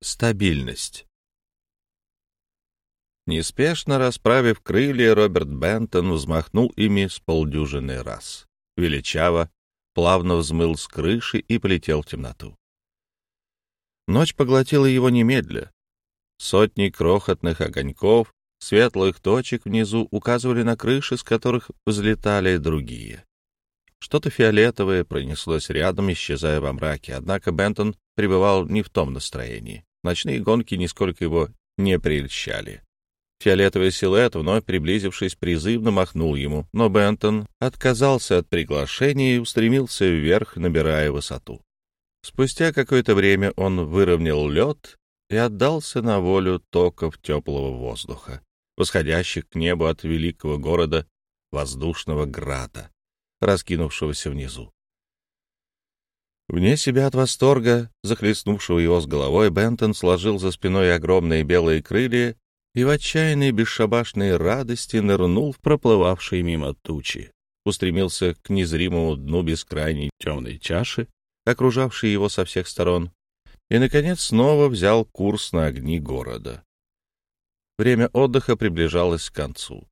Стабильность. Неспешно расправив крылья, Роберт Бентон взмахнул ими с полдюжины раз. Величаво, плавно взмыл с крыши и полетел в темноту. Ночь поглотила его немедля. Сотни крохотных огоньков, светлых точек внизу указывали на крыши, с которых взлетали другие. Что-то фиолетовое пронеслось рядом, исчезая во мраке, однако Бентон пребывал не в том настроении. Ночные гонки нисколько его не прельщали. Фиолетовый силуэт, вновь приблизившись, призывно махнул ему, но Бентон отказался от приглашения и устремился вверх, набирая высоту. Спустя какое-то время он выровнял лед и отдался на волю токов теплого воздуха, восходящих к небу от великого города воздушного града, раскинувшегося внизу. Вне себя от восторга, захлестнувшего его с головой, Бентон сложил за спиной огромные белые крылья и в отчаянной бесшабашной радости нырнул в проплывавшие мимо тучи, устремился к незримому дну бескрайней темной чаши, окружавшей его со всех сторон, и, наконец, снова взял курс на огни города. Время отдыха приближалось к концу.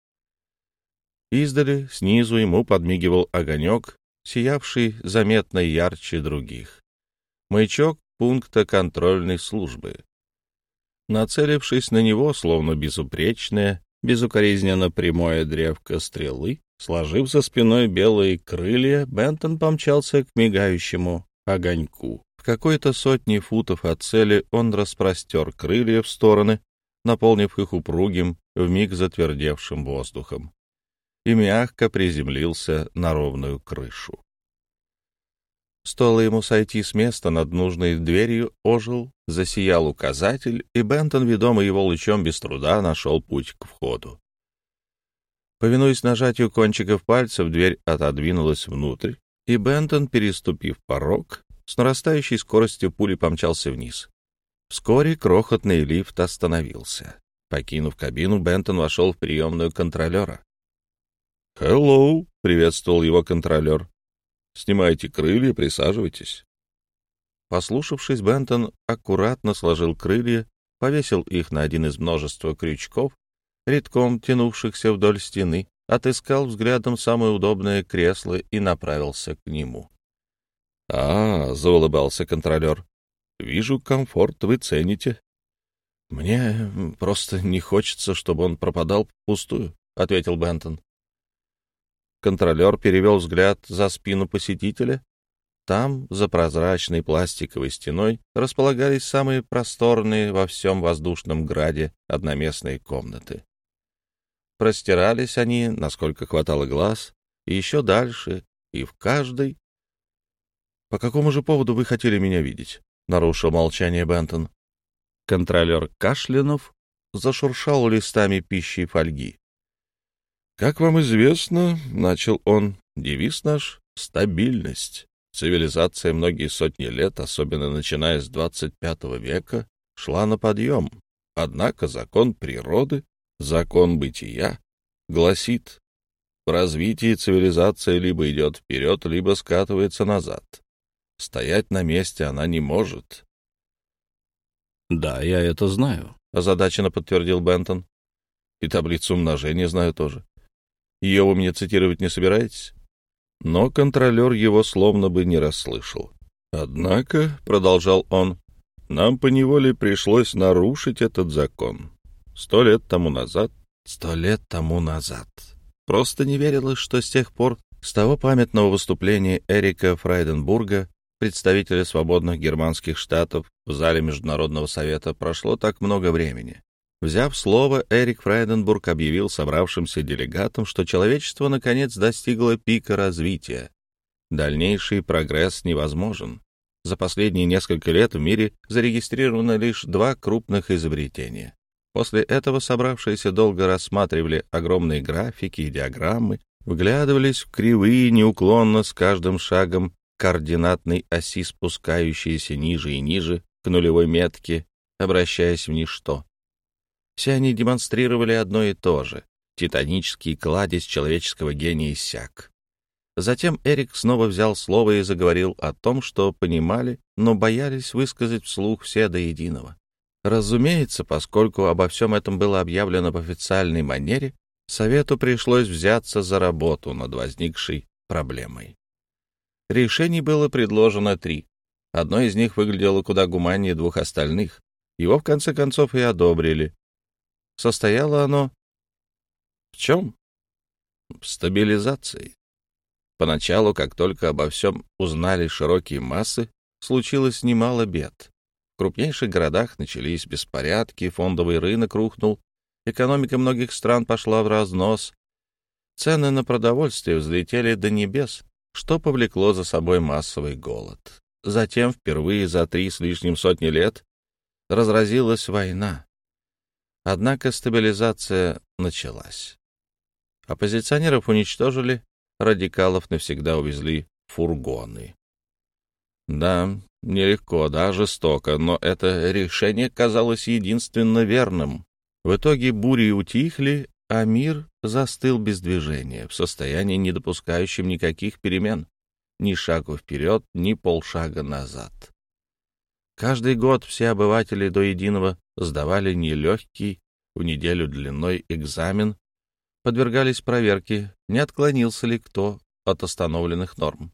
Издали, снизу ему подмигивал огонек, сиявший заметно ярче других. Маячок пункта контрольной службы. Нацелившись на него, словно безупречное, безукоризненно прямое древко стрелы, сложив за спиной белые крылья, Бентон помчался к мигающему огоньку. В какой-то сотни футов от цели он распростер крылья в стороны, наполнив их упругим, вмиг затвердевшим воздухом и мягко приземлился на ровную крышу. Стоило ему сойти с места над нужной дверью, ожил, засиял указатель, и Бентон, ведомый его лучом, без труда нашел путь к входу. Повинуясь нажатию кончиков пальцев, дверь отодвинулась внутрь, и Бентон, переступив порог, с нарастающей скоростью пули помчался вниз. Вскоре крохотный лифт остановился. Покинув кабину, Бентон вошел в приемную контролера. «Hello!» — приветствовал его контролер. «Снимайте крылья, присаживайтесь». Послушавшись, Бентон аккуратно сложил крылья, повесил их на один из множества крючков, редком тянувшихся вдоль стены, отыскал взглядом самое удобное кресло и направился к нему. — А, — заулыбался контролер, — вижу, комфорт вы цените. — Мне просто не хочется, чтобы он пропадал пустую, — ответил Бентон. Контролер перевел взгляд за спину посетителя. Там, за прозрачной пластиковой стеной, располагались самые просторные во всем воздушном граде одноместные комнаты. Простирались они, насколько хватало глаз, и еще дальше, и в каждой. — По какому же поводу вы хотели меня видеть? — нарушил молчание Бентон. Контролер Кашлянов зашуршал листами пищи и фольги. Как вам известно, — начал он, — девиз наш — стабильность. Цивилизация многие сотни лет, особенно начиная с 25 века, шла на подъем. Однако закон природы, закон бытия, гласит, в развитии цивилизация либо идет вперед, либо скатывается назад. Стоять на месте она не может. — Да, я это знаю, — озадаченно подтвердил Бентон. — И таблицу умножения знаю тоже. Ее вы мне цитировать не собираетесь? Но контролер его словно бы не расслышал. Однако, — продолжал он, — нам поневоле пришлось нарушить этот закон. Сто лет тому назад... Сто лет тому назад. Просто не верилось, что с тех пор, с того памятного выступления Эрика Фрайденбурга, представителя свободных германских штатов в зале Международного совета, прошло так много времени. Взяв слово, Эрик Фрайденбург объявил собравшимся делегатам, что человечество наконец достигло пика развития. Дальнейший прогресс невозможен. За последние несколько лет в мире зарегистрировано лишь два крупных изобретения. После этого собравшиеся долго рассматривали огромные графики и диаграммы, вглядывались в кривые неуклонно с каждым шагом координатной оси, спускающиеся ниже и ниже к нулевой метке, обращаясь в ничто. Все они демонстрировали одно и то же — титанический кладезь человеческого гения иссяк. Затем Эрик снова взял слово и заговорил о том, что понимали, но боялись высказать вслух все до единого. Разумеется, поскольку обо всем этом было объявлено в официальной манере, Совету пришлось взяться за работу над возникшей проблемой. Решений было предложено три. Одно из них выглядело куда гуманнее двух остальных. Его, в конце концов, и одобрили. Состояло оно в чем? В стабилизации. Поначалу, как только обо всем узнали широкие массы, случилось немало бед. В крупнейших городах начались беспорядки, фондовый рынок рухнул, экономика многих стран пошла в разнос, цены на продовольствие взлетели до небес, что повлекло за собой массовый голод. Затем, впервые за три с лишним сотни лет, разразилась война. Однако стабилизация началась. Оппозиционеров уничтожили, радикалов навсегда увезли фургоны. Да, Нелегко, да, жестоко, но это решение казалось единственно верным. В итоге бури утихли, а мир застыл без движения, в состоянии, не допускающем никаких перемен. Ни шагу вперед, ни полшага назад. Каждый год все обыватели до единого сдавали нелегкий в неделю длиной экзамен, подвергались проверке, не отклонился ли кто от остановленных норм.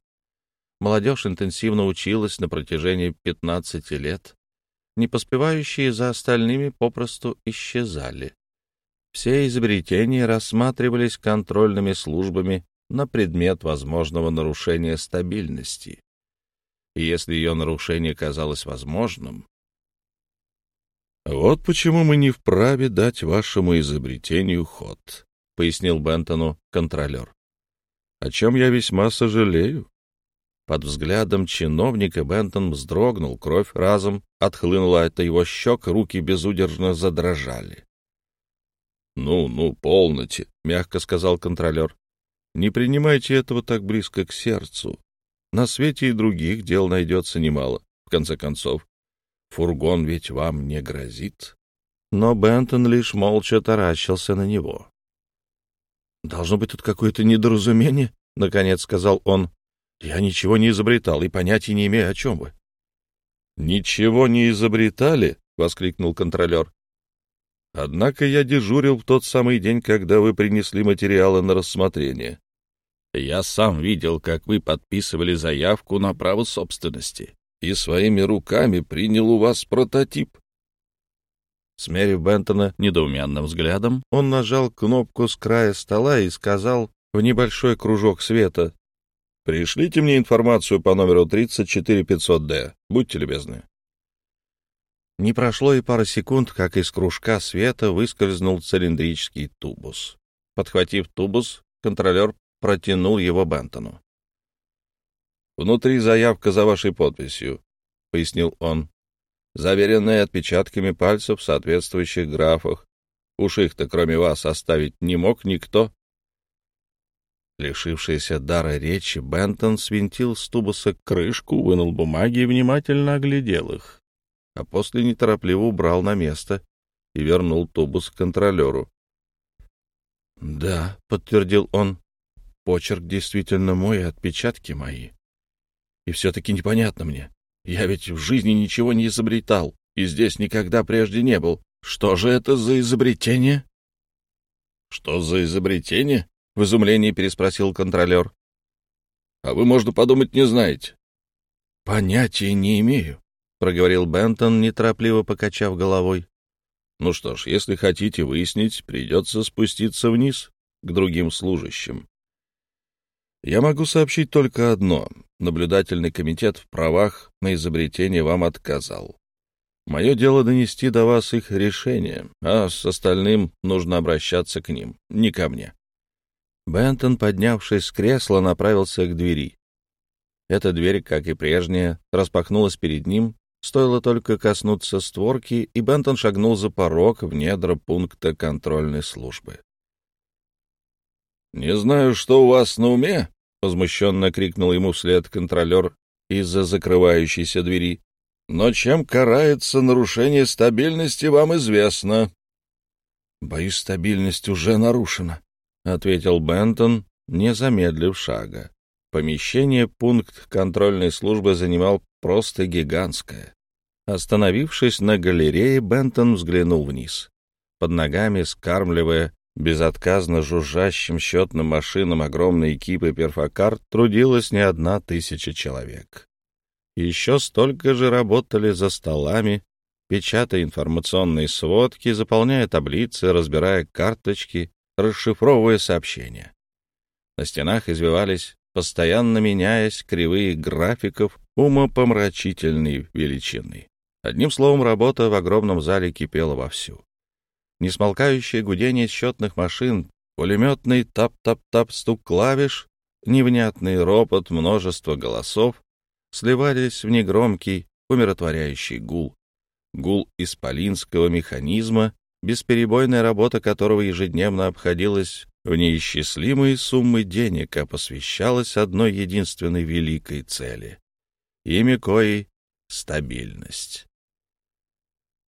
Молодежь интенсивно училась на протяжении 15 лет. Не поспевающие за остальными попросту исчезали. Все изобретения рассматривались контрольными службами на предмет возможного нарушения стабильности. И если ее нарушение казалось возможным, «Вот почему мы не вправе дать вашему изобретению ход», — пояснил Бентону контролер. «О чем я весьма сожалею. Под взглядом чиновника Бентон вздрогнул, кровь разом отхлынула от его щек, руки безудержно задрожали. — Ну, ну, полноте, — мягко сказал контролер. — Не принимайте этого так близко к сердцу. На свете и других дел найдется немало. В конце концов, фургон ведь вам не грозит. Но Бентон лишь молча таращился на него. — Должно быть тут какое-то недоразумение, — наконец сказал он. Я ничего не изобретал и понятия не имею, о чем вы. — Ничего не изобретали? — воскликнул контролер. — Однако я дежурил в тот самый день, когда вы принесли материалы на рассмотрение. Я сам видел, как вы подписывали заявку на право собственности и своими руками принял у вас прототип. Смерив Бентона недоуменным взглядом, он нажал кнопку с края стола и сказал в небольшой кружок света Пришлите мне информацию по номеру 34500-Д. Будьте любезны. Не прошло и пара секунд, как из кружка света выскользнул цилиндрический тубус. Подхватив тубус, контролер протянул его Бентону. «Внутри заявка за вашей подписью», — пояснил он, заверенная отпечатками пальцев в соответствующих графах. Уж их-то кроме вас оставить не мог никто. Лишившийся дара речи, Бентон свинтил с тубуса крышку, вынул бумаги и внимательно оглядел их, а после неторопливо убрал на место и вернул тубус контролеру. — Да, — подтвердил он, — почерк действительно мой и отпечатки мои. И все-таки непонятно мне. Я ведь в жизни ничего не изобретал, и здесь никогда прежде не был. Что же это за изобретение? — Что за изобретение? — в изумлении переспросил контролер. — А вы, можно подумать, не знаете. — Понятия не имею, — проговорил Бентон, неторопливо покачав головой. — Ну что ж, если хотите выяснить, придется спуститься вниз к другим служащим. Я могу сообщить только одно. Наблюдательный комитет в правах на изобретение вам отказал. Мое дело донести до вас их решение, а с остальным нужно обращаться к ним, не ко мне. Бентон, поднявшись с кресла, направился к двери. Эта дверь, как и прежняя, распахнулась перед ним, стоило только коснуться створки, и Бентон шагнул за порог в недра пункта контрольной службы. «Не знаю, что у вас на уме», — возмущенно крикнул ему вслед контролер из-за закрывающейся двери. «Но чем карается нарушение стабильности, вам известно». «Боюсь, стабильность уже нарушена», — ответил Бентон, не замедлив шага. Помещение пункт контрольной службы занимал просто гигантское. Остановившись на галерее, Бентон взглянул вниз. Под ногами, скармливая безотказно жужжащим счетным машинам огромной экипы перфокарт, трудилась не одна тысяча человек. Еще столько же работали за столами, печатая информационные сводки, заполняя таблицы, разбирая карточки, расшифровывая сообщения. На стенах извивались, постоянно меняясь, кривые графиков умопомрачительной величины. Одним словом, работа в огромном зале кипела вовсю. Несмолкающее гудение счетных машин, пулеметный тап-тап-тап стук клавиш, невнятный ропот множества голосов сливались в негромкий, умиротворяющий гул. Гул исполинского механизма, бесперебойная работа которого ежедневно обходилась в неисчислимые суммы денег, а посвящалась одной единственной великой цели, имя коей — стабильность.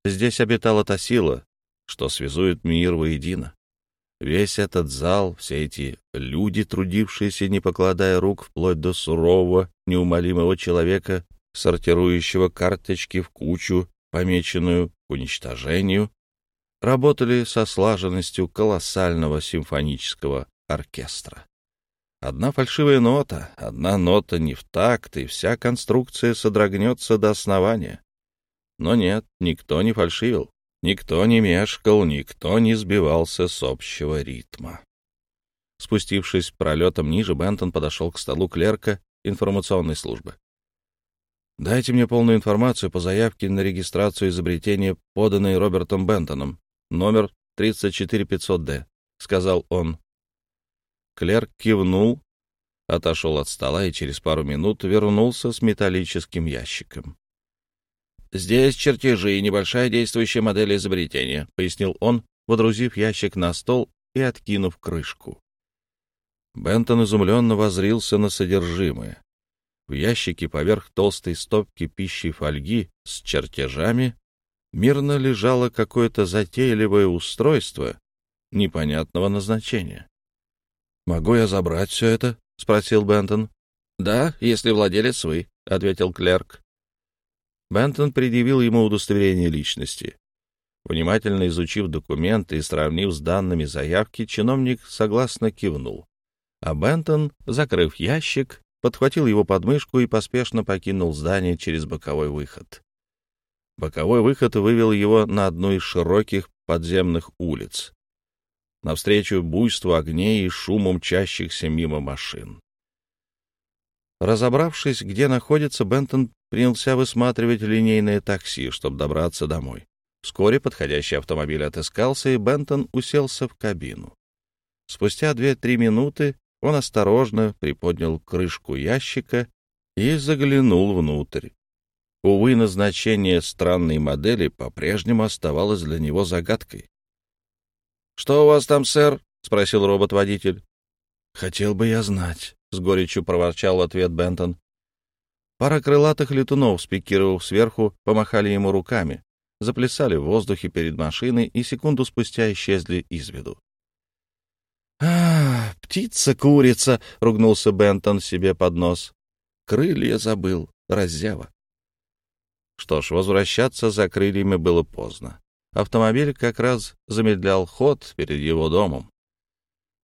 Здесь обитала та сила, что связует мир воедино. Весь этот зал, все эти люди, трудившиеся, не покладая рук, вплоть до сурового, неумолимого человека, сортирующего карточки в кучу, помеченную к уничтожению, работали со слаженностью колоссального симфонического оркестра. Одна фальшивая нота, одна нота не в такт, и вся конструкция содрогнется до основания. Но нет, никто не фальшивил, никто не мешкал, никто не сбивался с общего ритма. Спустившись пролетом ниже, Бентон подошел к столу клерка информационной службы. «Дайте мне полную информацию по заявке на регистрацию изобретения, поданной Робертом Бентоном, номер 34500-Д», — сказал он. Клерк кивнул, отошел от стола и через пару минут вернулся с металлическим ящиком. «Здесь чертежи и небольшая действующая модель изобретения», — пояснил он, водрузив ящик на стол и откинув крышку. Бентон изумленно возрился на содержимое. В ящике поверх толстой стопки пищи фольги с чертежами мирно лежало какое-то затейливое устройство непонятного назначения. «Могу я забрать все это?» — спросил Бентон. «Да, если владелец вы», — ответил клерк. Бентон предъявил ему удостоверение личности. Внимательно изучив документы и сравнив с данными заявки, чиновник согласно кивнул. А Бентон, закрыв ящик, подхватил его подмышку и поспешно покинул здание через боковой выход. Боковой выход вывел его на одну из широких подземных улиц, навстречу буйству огней и шуму мчащихся мимо машин. Разобравшись, где находится, Бентон принялся высматривать линейное такси, чтобы добраться домой. Вскоре подходящий автомобиль отыскался, и Бентон уселся в кабину. Спустя две-три минуты он осторожно приподнял крышку ящика и заглянул внутрь. Увы, назначение странной модели по-прежнему оставалось для него загадкой. — Что у вас там, сэр? — спросил робот-водитель. — Хотел бы я знать, — с горечью проворчал ответ Бентон. Пара крылатых летунов, спикировав сверху, помахали ему руками, заплясали в воздухе перед машиной и секунду спустя исчезли из виду. «А, птица-курица!» — ругнулся Бентон себе под нос. «Крылья забыл, раззява». Что ж, возвращаться за крыльями было поздно. Автомобиль как раз замедлял ход перед его домом.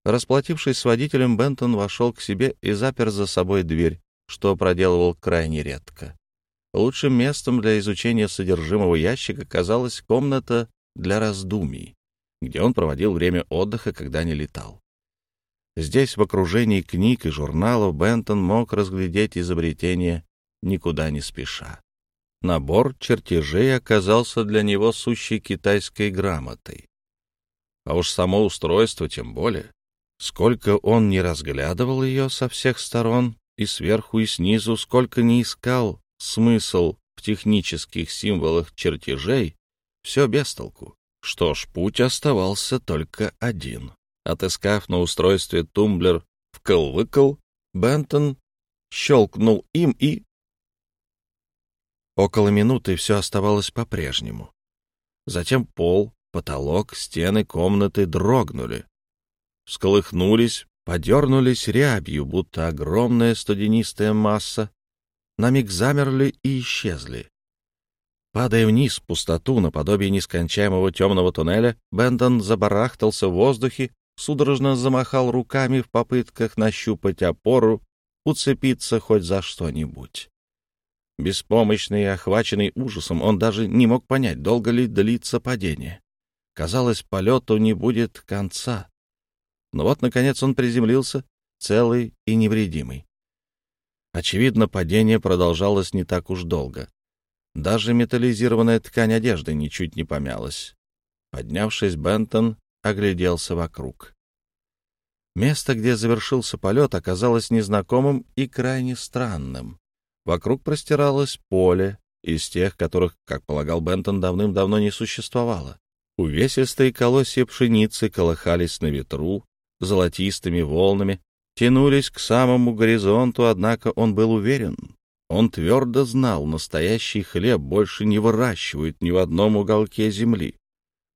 Расплатившись с водителем, Бентон вошел к себе и запер за собой дверь, что проделывал крайне редко. Лучшим местом для изучения содержимого ящика казалась комната для раздумий, где он проводил время отдыха, когда не летал. Здесь, в окружении книг и журналов, Бентон мог разглядеть изобретение никуда не спеша. Набор чертежей оказался для него сущей китайской грамотой. А уж само устройство тем более. Сколько он не разглядывал ее со всех сторон, и сверху, и снизу, сколько не искал смысл в технических символах чертежей, все без толку. Что ж, путь оставался только один. Отыскав на устройстве тумблер вкл-выкл, Бентон щелкнул им и... Около минуты все оставалось по-прежнему. Затем пол, потолок, стены комнаты дрогнули. Всколыхнулись, подернулись рябью, будто огромная студенистая масса, на миг замерли и исчезли. Падая вниз в пустоту, наподобие нескончаемого темного туннеля, Бентон забарахтался в воздухе, судорожно замахал руками в попытках нащупать опору, уцепиться хоть за что-нибудь. Беспомощный и охваченный ужасом, он даже не мог понять, долго ли длится падение. Казалось, полету не будет конца. Но вот, наконец, он приземлился, целый и невредимый. Очевидно, падение продолжалось не так уж долго. Даже металлизированная ткань одежды ничуть не помялась. Поднявшись, Бентон огляделся вокруг. Место, где завершился полет, оказалось незнакомым и крайне странным. Вокруг простиралось поле, из тех, которых, как полагал Бентон, давным-давно не существовало. Увесистые колосья пшеницы колыхались на ветру, золотистыми волнами, тянулись к самому горизонту, однако он был уверен. Он твердо знал, настоящий хлеб больше не выращивают ни в одном уголке земли.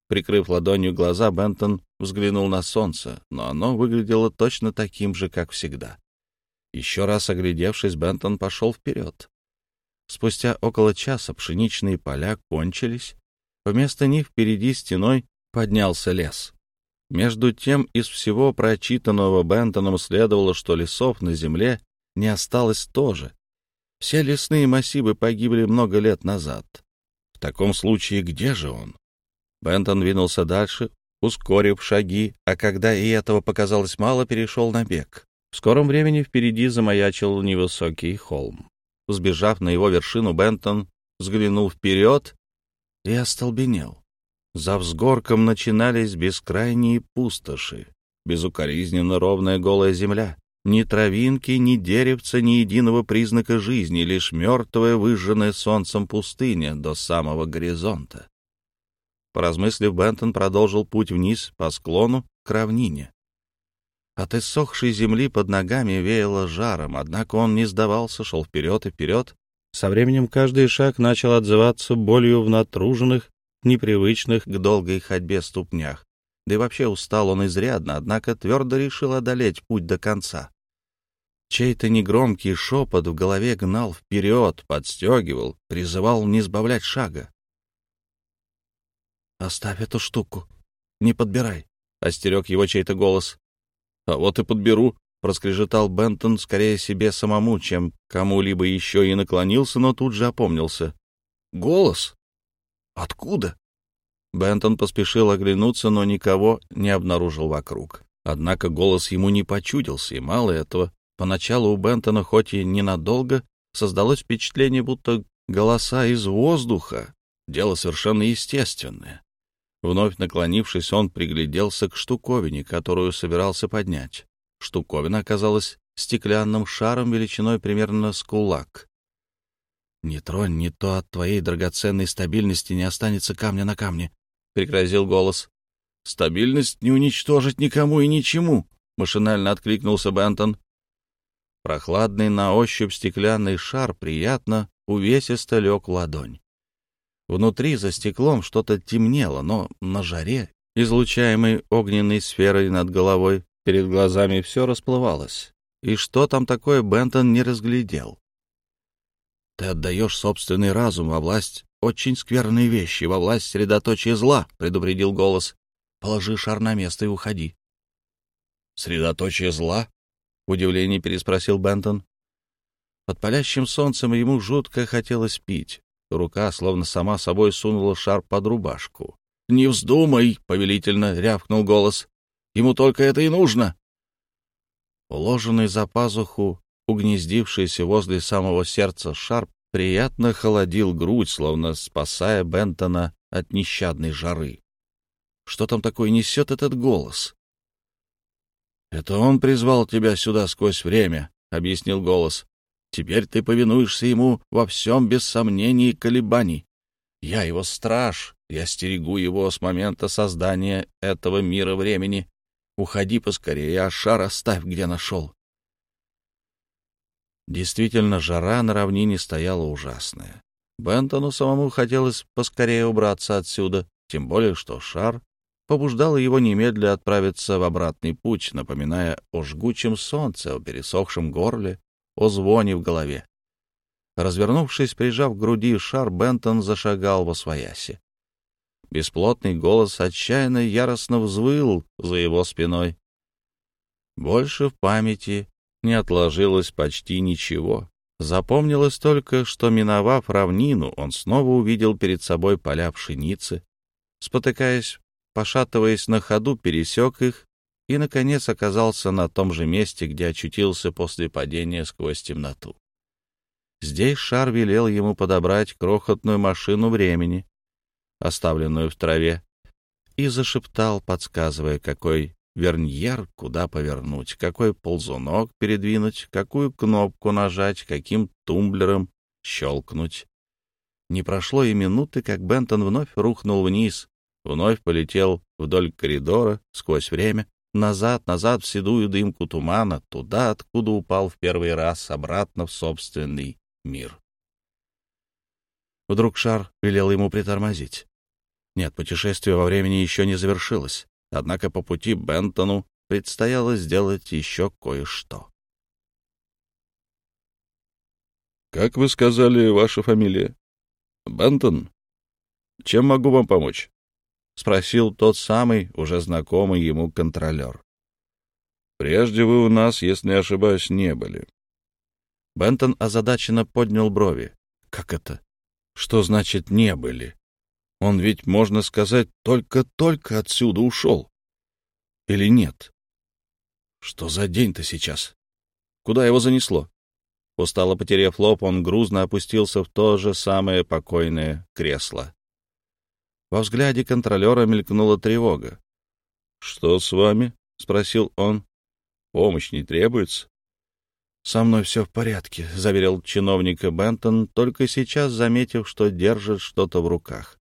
Прикрыв ладонью глаза, Бентон взглянул на солнце, но оно выглядело точно таким же, как всегда. Еще раз оглядевшись, Бентон пошел вперед. Спустя около часа пшеничные поля кончились. Вместо них впереди стеной поднялся лес. Между тем, из всего прочитанного Бентоном следовало, что лесов на земле не осталось тоже. Все лесные массивы погибли много лет назад. В таком случае где же он? Бентон двинулся дальше, ускорив шаги, а когда и этого показалось мало, перешел на бег. В скором времени впереди замаячил невысокий холм. Сбежав на его вершину, Бентон взглянул вперед и остолбенел. За взгорком начинались бескрайние пустоши, безукоризненно ровная голая земля. Ни травинки, ни деревца, ни единого признака жизни, лишь мертвая, выжженная солнцем пустыня до самого горизонта. Поразмыслив, Бентон продолжил путь вниз по склону к равнине. От иссохшей земли под ногами веяло жаром, однако он не сдавался, шел вперед и вперед. Со временем каждый шаг начал отзываться болью в натруженных, непривычных к долгой ходьбе ступнях. Да и вообще устал он изрядно, однако твердо решил одолеть путь до конца. Чей-то негромкий шепот в голове гнал вперед, подстегивал, призывал не сбавлять шага. «Оставь эту штуку, не подбирай», — остерег его чей-то голос. «А вот и подберу», — проскрежетал Бентон скорее себе самому, чем кому-либо еще, и наклонился, но тут же опомнился. «Голос? Откуда?» Бентон поспешил оглянуться, но никого не обнаружил вокруг. Однако голос ему не почудился, и мало этого. Поначалу у Бентона, хоть и ненадолго, создалось впечатление, будто голоса из воздуха — дело совершенно естественное. Вновь наклонившись, он пригляделся к штуковине, которую собирался поднять. Штуковина оказалась стеклянным шаром величиной примерно с кулак. «Не тронь, не то от твоей драгоценной стабильности не останется камня на камне», — пригрозил голос. «Стабильность не уничтожить никому и ничему», — машинально откликнулся Бентон. Прохладный на ощупь стеклянный шар приятно, увесисто лег ладонь. Внутри, за стеклом, что-то темнело, но на жаре, излучаемой огненной сферой над головой, перед глазами все расплывалось. И что там такое, Бентон не разглядел. Ты отдаешь собственный разум во власть очень скверной вещи, во власть средоточия зла, — предупредил голос. Положи шар на место и уходи. — Средоточие зла? — в удивлении переспросил Бентон. Под палящим солнцем ему жутко хотелось пить. Рука словно сама собой сунула шар под рубашку. — Не вздумай! — повелительно рявкнул голос. — Ему только это и нужно. Уложенный за пазуху угнездившийся возле самого сердца шар приятно холодил грудь, словно спасая Бентона от нещадной жары. Что там такое несет этот голос? — Это он призвал тебя сюда сквозь время, — объяснил голос. — Теперь ты повинуешься ему во всем без сомнений и колебаний. Я его страж, я стерегу его с момента создания этого мира времени. Уходи поскорее, а шар оставь, где нашел. Действительно, жара на равнине стояла ужасная. Бентону самому хотелось поскорее убраться отсюда, тем более что шар побуждал его немедля отправиться в обратный путь, напоминая о жгучем солнце, о пересохшем горле, о звоне в голове. Развернувшись, прижав к груди шар, Бентон зашагал во свояси. Бесплотный голос отчаянно яростно взвыл за его спиной. Больше в памяти не отложилось почти ничего. Запомнилось только, что, миновав равнину, он снова увидел перед собой поля пшеницы, спотыкаясь, пошатываясь на ходу, пересек их и, наконец, оказался на том же месте, где очутился после падения сквозь темноту. Здесь Шар велел ему подобрать крохотную машину времени, оставленную в траве, и зашептал, подсказывая, какой верньер куда повернуть, какой ползунок передвинуть, какую кнопку нажать, каким тумблером щелкнуть. Не прошло и минуты, как Бентон вновь рухнул вниз, вновь полетел вдоль коридора сквозь время, назад, назад в седую дымку тумана, туда, откуда упал в первый раз, обратно в собственный мир. Вдруг шар велел ему притормозить. Нет, путешествие во времени еще не завершилось. Однако по пути Бентону предстояло сделать еще кое-что. «Как вы сказали, ваша фамилия?» «Бентон? Чем могу вам помочь?» — спросил тот самый, уже знакомый ему контролер. «Прежде вы у нас, если не ошибаюсь, не были». Бентон озадаченно поднял брови. «Как это? Что значит «не были»?» Он ведь, можно сказать, только-только отсюда ушел. Или нет? Что за день-то сейчас? Куда его занесло? Устало потеряв лоб, он грузно опустился в то же самое покойное кресло. Во взгляде контролера мелькнула тревога. — Что с вами? — спросил он. — Помощь не требуется? — Со мной все в порядке, — заверил чиновника Бентон, только сейчас заметив, что держит что-то в руках.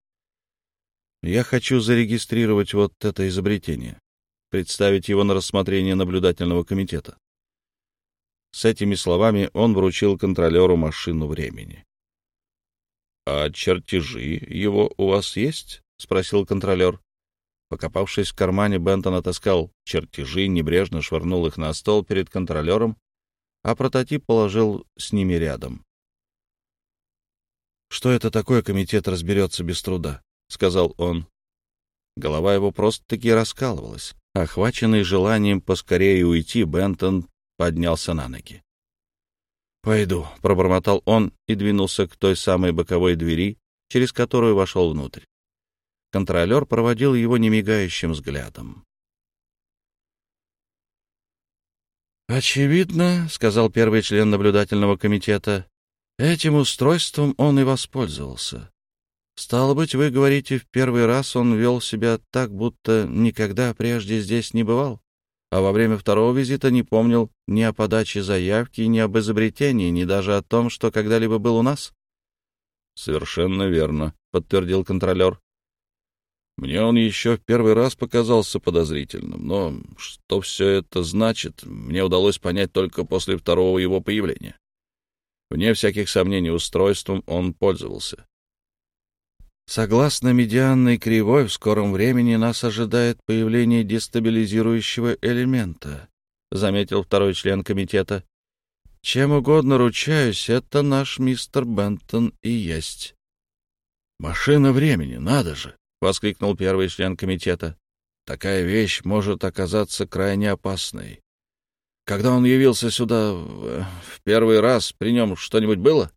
Я хочу зарегистрировать вот это изобретение, представить его на рассмотрение наблюдательного комитета. С этими словами он вручил контролеру машину времени. — А чертежи его у вас есть? — спросил контролер. Покопавшись в кармане, Бентон отыскал чертежи, небрежно швырнул их на стол перед контролером, а прототип положил с ними рядом. Что это такое, комитет разберется без труда. — сказал он. Голова его просто-таки раскалывалась. Охваченный желанием поскорее уйти, Бентон поднялся на ноги. «Пойду», — пробормотал он и двинулся к той самой боковой двери, через которую вошел внутрь. Контролер проводил его немигающим взглядом. «Очевидно», — сказал первый член наблюдательного комитета, — «этим устройством он и воспользовался. Стало быть, вы говорите, в первый раз он вел себя так, будто никогда прежде здесь не бывал, а во время второго визита не помнил ни о подаче заявки, ни об изобретении, ни даже о том, что когда-либо был у нас? — Совершенно верно, — подтвердил контролер. Мне он еще в первый раз показался подозрительным, но что все это значит, мне удалось понять только после второго его появления. Вне всяких сомнений устройством он пользовался. Согласно медианной кривой, в скором времени нас ожидает появление дестабилизирующего элемента, заметил второй член комитета. Чем угодно ручаюсь, это наш мистер Бентон и есть. Машина времени, надо же, воскликнул первый член комитета. Такая вещь может оказаться крайне опасной. Когда он явился сюда в первый раз, при нем что-нибудь было?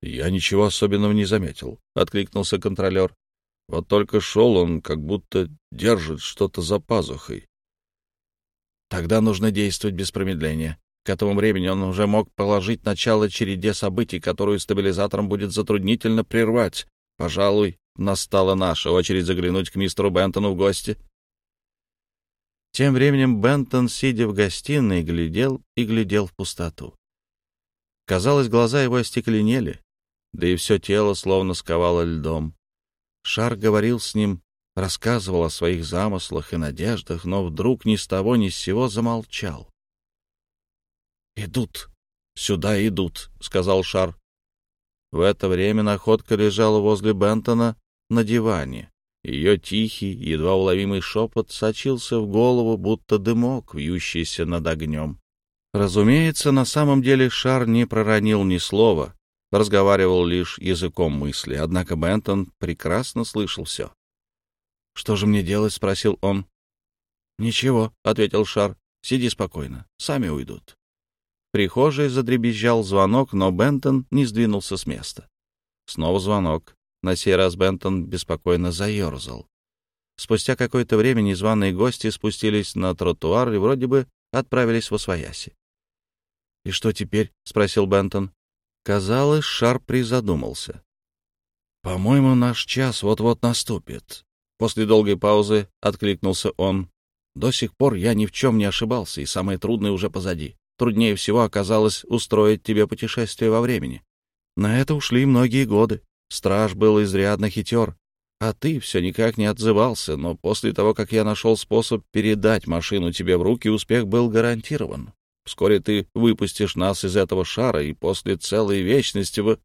«Я ничего особенного не заметил», — откликнулся контролер. «Вот только шел он, как будто держит что-то за пазухой». «Тогда нужно действовать без промедления. К этому времени он уже мог положить начало череде событий, которую стабилизатором будет затруднительно прервать. Пожалуй, настала наша очередь заглянуть к мистеру Бентону в гости». Тем временем Бентон, сидя в гостиной, глядел и глядел в пустоту. Казалось, глаза его остекленели, да и все тело словно сковало льдом. Шар говорил с ним, рассказывал о своих замыслах и надеждах, но вдруг ни с того ни с сего замолчал. «Идут, сюда идут», — сказал Шар. В это время находка лежала возле Бентона на диване. Ее тихий, едва уловимый шепот сочился в голову, будто дымок, вьющийся над огнем. Разумеется, на самом деле Шар не проронил ни слова, разговаривал лишь языком мысли, однако Бентон прекрасно слышал все. «Что же мне делать?» — спросил он. «Ничего», — ответил Шар, — «сиди спокойно, сами уйдут». В прихожей задребезжал звонок, но Бентон не сдвинулся с места. Снова звонок. На сей раз Бентон беспокойно заерзал. Спустя какое-то время незваные гости спустились на тротуар и вроде бы отправились в Освояси. «И что теперь?» — спросил Бентон. Казалось, Шар призадумался. «По-моему, наш час вот-вот наступит». После долгой паузы откликнулся он. «До сих пор я ни в чем не ошибался, и самое трудное уже позади. Труднее всего оказалось устроить тебе путешествие во времени. На это ушли многие годы. Страж был изрядно хитер, а ты все никак не отзывался, но после того, как я нашел способ передать машину тебе в руки, успех был гарантирован. Вскоре ты выпустишь нас из этого шара, и после целой вечности вы...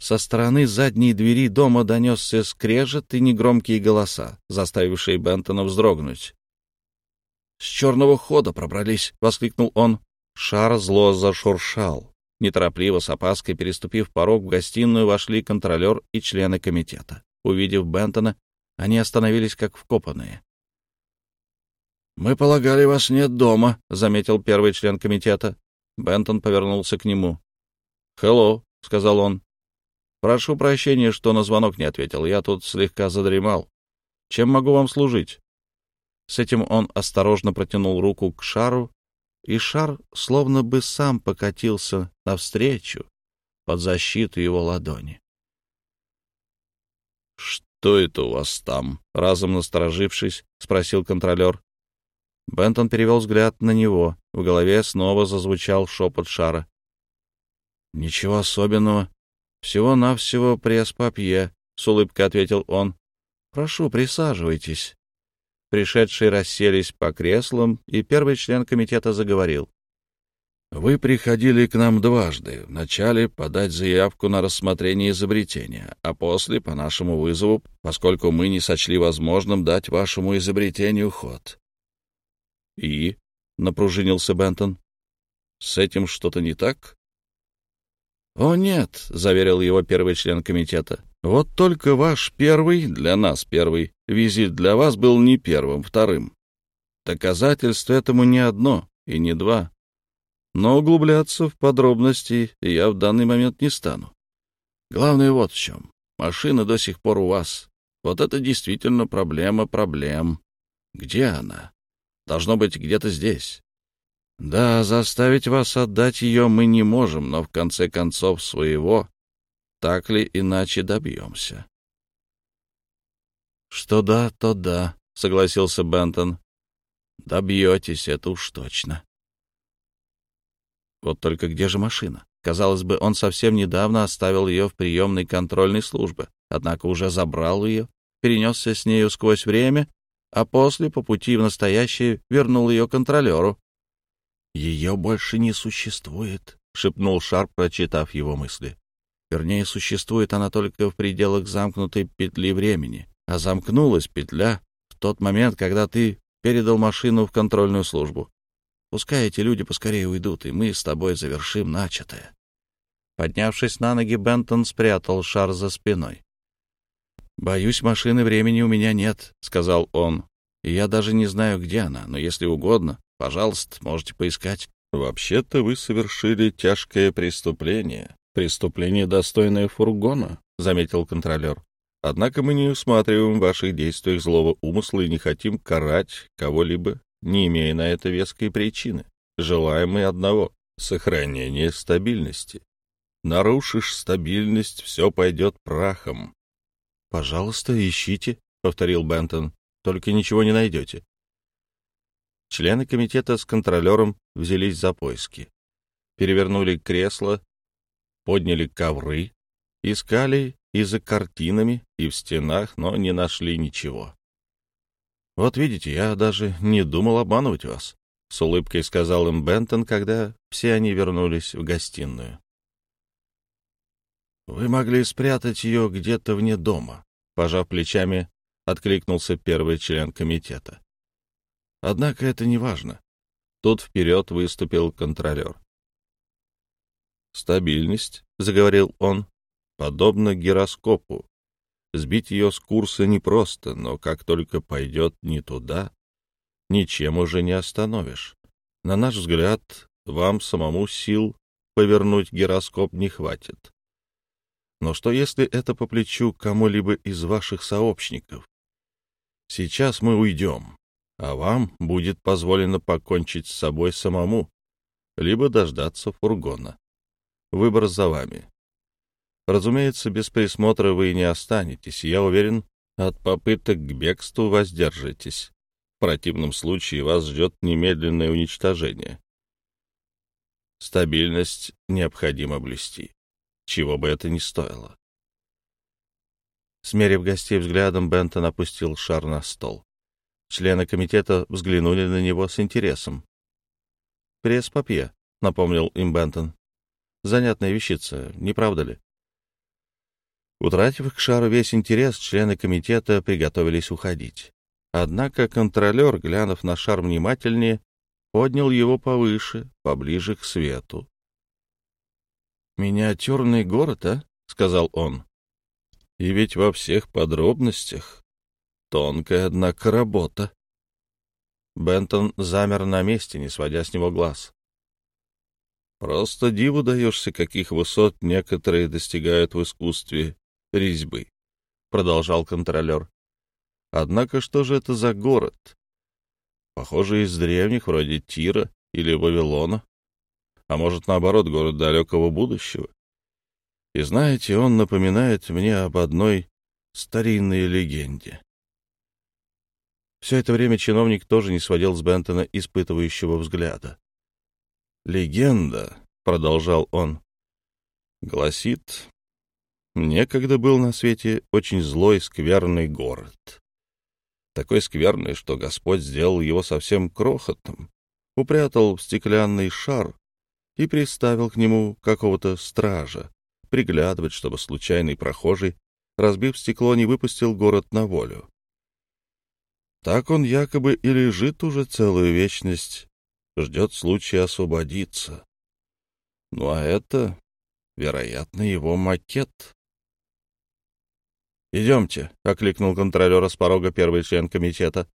Со стороны задней двери дома донесся скрежет и негромкие голоса, заставившие Бентона вздрогнуть. «С черного хода пробрались!» — воскликнул он. Шар зло зашуршал. Неторопливо, с опаской, переступив порог в гостиную, вошли контролер и члены комитета. Увидев Бентона, они остановились как вкопанные. «Мы полагали, вас нет дома», — заметил первый член комитета. Бентон повернулся к нему. «Хелло», — сказал он. «Прошу прощения, что на звонок не ответил. Я тут слегка задремал. Чем могу вам служить?» С этим он осторожно протянул руку к шару, и шар словно бы сам покатился навстречу под защиту его ладони. «Что это у вас там?» — разом насторожившись, спросил контролер. Бентон перевел взгляд на него. В голове снова зазвучал шепот шара. «Ничего особенного. Всего-навсего пресс-папье», — с улыбкой ответил он. «Прошу, присаживайтесь». Пришедшие расселись по креслам, и первый член комитета заговорил. Вы приходили к нам дважды. Вначале подать заявку на рассмотрение изобретения, а после, по нашему вызову, поскольку мы не сочли возможным дать вашему изобретению ход. И? — напружинился Бентон. — С этим что-то не так? — О, нет, — заверил его первый член комитета. — Вот только ваш первый, для нас первый, визит для вас был не первым, вторым. Доказательств этому не одно и не два, но углубляться в подробности я в данный момент не стану. Главное вот в чем. Машина до сих пор у вас. Вот это действительно проблема проблем. Где она? Должно быть где-то здесь. Да, заставить вас отдать ее мы не можем, но в конце концов своего так ли иначе добьемся. Что да, то да, согласился Бентон. Добьетесь, это уж точно. Вот только где же машина? Казалось бы, он совсем недавно оставил ее в приемной контрольной службы, однако уже забрал ее, перенесся с нею сквозь время, а после, по пути в настоящее, вернул ее контролеру. «Ее больше не существует», — шепнул Шарп, прочитав его мысли. Вернее, существует она только в пределах замкнутой петли времени, а замкнулась петля в тот момент, когда ты передал машину в контрольную службу. Пускай эти люди поскорее уйдут, и мы с тобой завершим начатое. Поднявшись на ноги, Бентон спрятал шар за спиной. «Боюсь, машины времени у меня нет», — сказал он. «И я даже не знаю, где она, но если угодно, пожалуйста, можете поискать». «Вообще-то вы совершили тяжкое преступление. Преступление, достойное фургона», — заметил контролер. «Однако мы не усматриваем в ваших действиях злого умысла и не хотим карать кого-либо не имея на это веской причины. Желаем мы одного — сохранения стабильности. Нарушишь стабильность, все пойдет прахом. — Пожалуйста, ищите, — повторил Бентон, — только ничего не найдете. Члены комитета с контролером взялись за поиски. Перевернули кресло, подняли ковры, искали и за картинами, и в стенах, но не нашли ничего. «Вот видите, я даже не думал обманывать вас», — с улыбкой сказал им Бентон, когда все они вернулись в гостиную. «Вы могли спрятать ее где-то вне дома», — пожав плечами, откликнулся первый член комитета. «Однако это не важно. Тут вперед выступил контролер. «Стабильность», — заговорил он, — «подобно гироскопу. Сбить ее с курса непросто, но как только пойдет не туда, ничем уже не остановишь. На наш взгляд, вам самому сил повернуть гироскоп не хватит. Но что если это по плечу кому-либо из ваших сообщников? Сейчас мы уйдем, а вам будет позволено покончить с собой самому, либо дождаться фургона. Выбор за вами. Разумеется, без присмотра вы не останетесь, я уверен, от попыток к бегству воздержитесь. В противном случае вас ждет немедленное уничтожение. Стабильность необходимо блюсти, чего бы это ни стоило. Смерив гостей взглядом, Бентон опустил шар на стол. Члены комитета взглянули на него с интересом. «Пресс-папье», — напомнил им Бентон. «Занятная вещица, не правда ли?» Утратив к шару весь интерес, члены комитета приготовились уходить. Однако контролер, глянув на шар внимательнее, поднял его повыше, поближе к свету. «Миниатюрный город, а?» — сказал он. «И ведь во всех подробностях тонкая, однако, работа». Бентон замер на месте, не сводя с него глаз. «Просто диву даешься, каких высот некоторые достигают в искусстве резьбы», — продолжал контролер. «Однако что же это за город? Похоже, из древних, вроде Тира или Вавилона. А может, наоборот, город далекого будущего. И знаете, он напоминает мне об одной старинной легенде». Все это время чиновник тоже не сводил с Бентона испытывающего взгляда. «Легенда», — продолжал он, — «гласит, Некогда был на свете очень злой, скверный город. Такой скверный, что Господь сделал его совсем крохотным, упрятал в стеклянный шар и приставил к нему какого-то стража, приглядывать, чтобы случайный прохожий, разбив стекло, не выпустил город на волю. Так он якобы и лежит уже целую вечность, ждет случая освободиться. Ну а это, вероятно, его макет. «Идемте», — окликнул контролера с порога первый член комитета.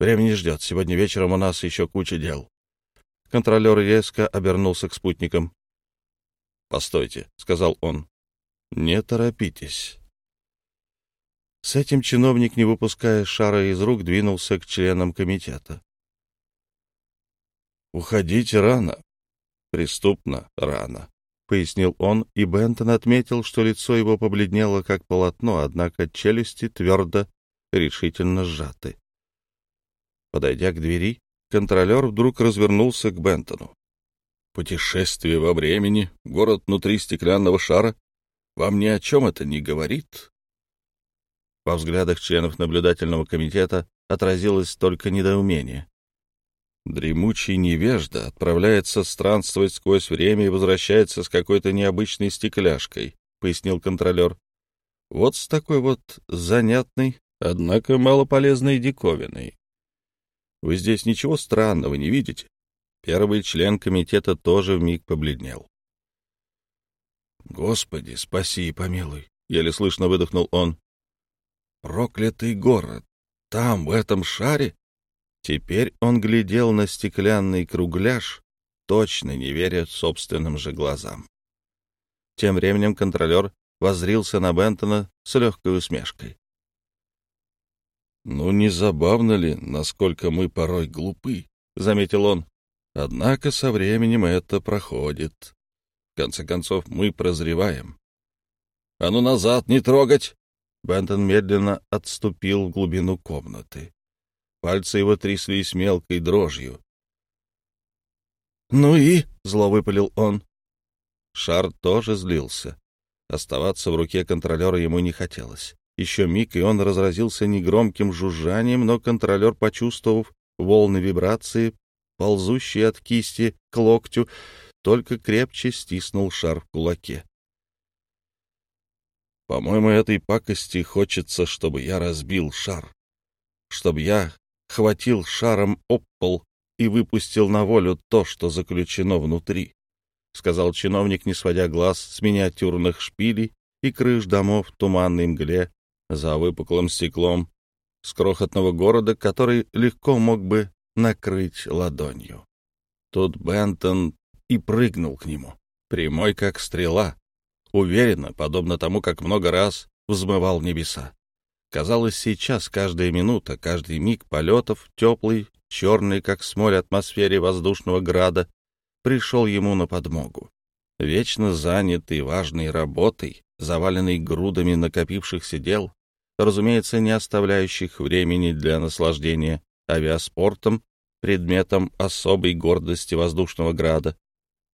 «Время не ждет. Сегодня вечером у нас еще куча дел». Контролер резко обернулся к спутникам. «Постойте», — сказал он. «Не торопитесь». С этим чиновник, не выпуская шара из рук, двинулся к членам комитета. «Уходите рано. Преступно рано. — пояснил он, и Бентон отметил, что лицо его побледнело, как полотно, однако челюсти твердо, решительно сжаты. Подойдя к двери, контролер вдруг развернулся к Бентону. «Путешествие во времени, город внутри стеклянного шара. Вам ни о чем это не говорит?» Во взглядах членов наблюдательного комитета отразилось только недоумение. Дремучий невежда отправляется странствовать сквозь время и возвращается с какой-то необычной стекляшкой, — пояснил контролер. Вот с такой вот занятной, однако малополезной диковиной. Вы здесь ничего странного не видите? Первый член комитета тоже вмиг побледнел. «Господи, спаси и помилуй!» — еле слышно выдохнул он. «Проклятый город! Там, в этом шаре, Теперь он глядел на стеклянный кругляш, точно не веря собственным же глазам. Тем временем контролер воззрился на Бентона с легкой усмешкой. «Ну, не забавно ли, насколько мы порой глупы?» — заметил он. «Однако со временем это проходит. В конце концов, мы прозреваем». «А ну назад, не трогать!» Бентон медленно отступил в глубину комнаты. Пальцы его тряслись мелкой дрожью. «Ну и?» — зло выпалил он. Шар тоже злился. Оставаться в руке контролера ему не хотелось. Еще миг, и он разразился негромким жужжанием, но контролер, почувствовав волны вибрации, ползущие от кисти к локтю, только крепче стиснул шар в кулаке. «По-моему, этой пакости хочется, чтобы я разбил шар, чтобы я хватил шаром об пол и выпустил на волю то, что заключено внутри, — сказал чиновник, не сводя глаз с миниатюрных шпилей и крыш домов в туманной мгле за выпуклым стеклом с крохотного города, который легко мог бы накрыть ладонью. Тут Бентон и прыгнул к нему, прямой как стрела, уверенно, подобно тому, как много раз взмывал небеса. Казалось, сейчас каждая минута, каждый миг полетов, теплый, черный, как смоль атмосфере воздушного града, пришел ему на подмогу. Вечно занятый важной работой, заваленный грудами накопившихся дел, разумеется, не оставляющих времени для наслаждения авиаспортом, предметом особой гордости воздушного града,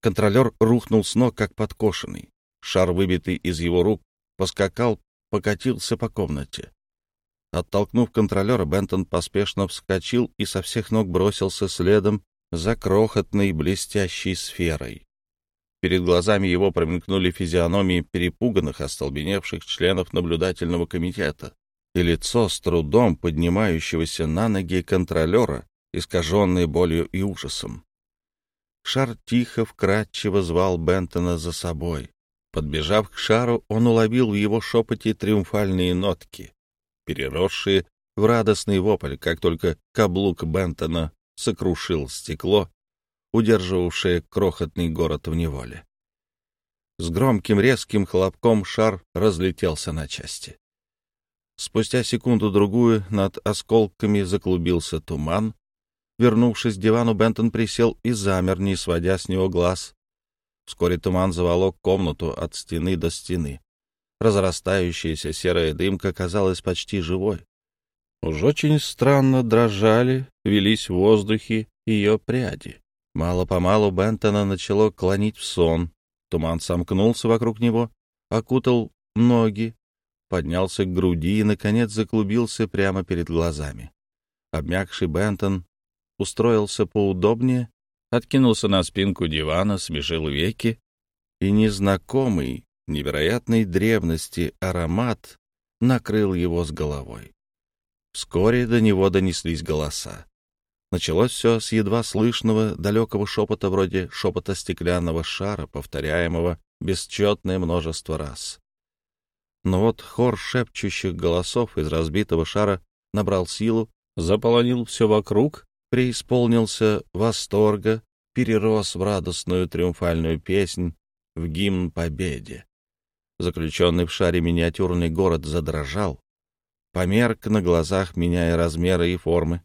контролер рухнул с ног, как подкошенный. Шар, выбитый из его рук, поскакал, покатился по комнате. Оттолкнув контролера, Бентон поспешно вскочил и со всех ног бросился следом за крохотной блестящей сферой. Перед глазами его промелькнули физиономии перепуганных, остолбеневших членов наблюдательного комитета и лицо с трудом поднимающегося на ноги контролера, искаженное болью и ужасом. Шар тихо, вкрадчиво звал Бентона за собой. Подбежав к шару, он уловил в его шепоте триумфальные нотки переросшие в радостный вопль, как только каблук Бентона сокрушил стекло, удерживавшее крохотный город в неволе. С громким резким хлопком шар разлетелся на части. Спустя секунду-другую над осколками заклубился туман. Вернувшись к дивану, Бентон присел и замер, не сводя с него глаз. Вскоре туман заволок комнату от стены до стены. Разрастающаяся серая дымка казалась почти живой. Уж очень странно дрожали, велись в воздухе ее пряди. Мало-помалу Бентона начало клонить в сон. Туман сомкнулся вокруг него, окутал ноги, поднялся к груди и, наконец, заклубился прямо перед глазами. Обмякший Бентон устроился поудобнее, откинулся на спинку дивана, смежил веки, и незнакомый, невероятной древности аромат накрыл его с головой. Вскоре до него донеслись голоса. Началось все с едва слышного далекого шепота вроде шепота стеклянного шара, повторяемого бесчетное множество раз. Но вот хор шепчущих голосов из разбитого шара набрал силу, заполонил все вокруг, преисполнился восторга, перерос в радостную триумфальную песнь, в гимн победе. Заключенный в шаре миниатюрный город задрожал, померк на глазах, меняя размеры и формы.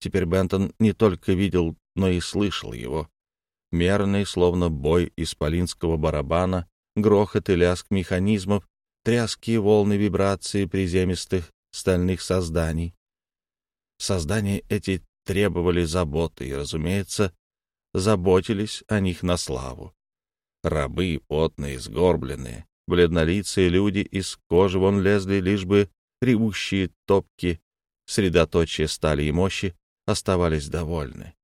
Теперь Бентон не только видел, но и слышал его. Мерный, словно бой исполинского барабана, грохот и лязг механизмов, тряские волны вибрации приземистых стальных созданий. Создания эти требовали заботы и, разумеется, заботились о них на славу. Рабы, потные, сгорбленные, Бледнолицые люди из кожи вон лезли, лишь бы ревущие топки, средоточие стали и мощи, оставались довольны.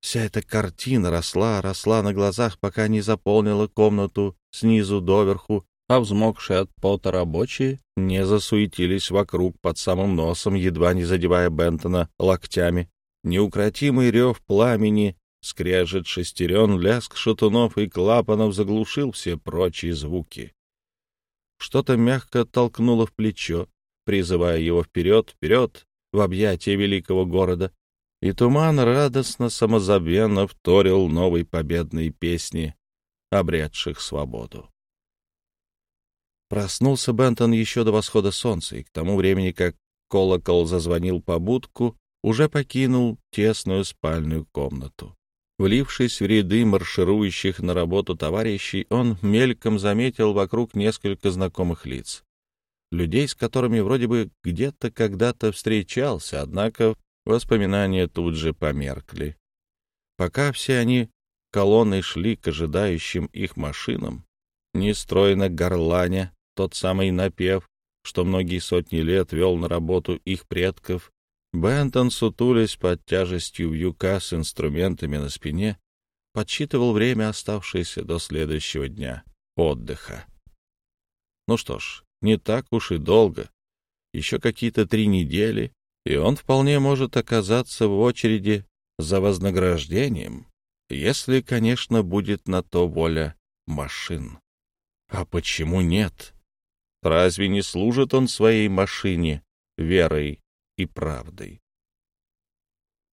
Вся эта картина росла, росла на глазах, пока не заполнила комнату снизу доверху, а взмокшие от пота рабочие не засуетились вокруг под самым носом, едва не задевая Бентона локтями. Неукротимый рев пламени, скрежет шестерен, лязг шатунов и клапанов заглушил все прочие звуки. Что-то мягко толкнуло в плечо, призывая его вперед, вперед, в объятия великого города, и туман радостно, самозабвенно вторил новой победной песни, обретших свободу. Проснулся Бентон еще до восхода солнца, и к тому времени, как колокол зазвонил по будку, уже покинул тесную спальную комнату. Влившись в ряды марширующих на работу товарищей, он мельком заметил вокруг несколько знакомых лиц. Людей, с которыми вроде бы где-то когда-то встречался, однако воспоминания тут же померкли. Пока все они колонной шли к ожидающим их машинам, нестройно горланя тот самый напев, что многие сотни лет вел на работу их предков, Бентон, сутулясь под тяжестью вьюка с инструментами на спине, подсчитывал время, оставшееся до следующего дня отдыха. Ну что ж, не так уж и долго. Еще какие-то три недели, и он вполне может оказаться в очереди за вознаграждением, если, конечно, будет на то воля машин. А почему нет? Разве не служит он своей машине верой и правдой?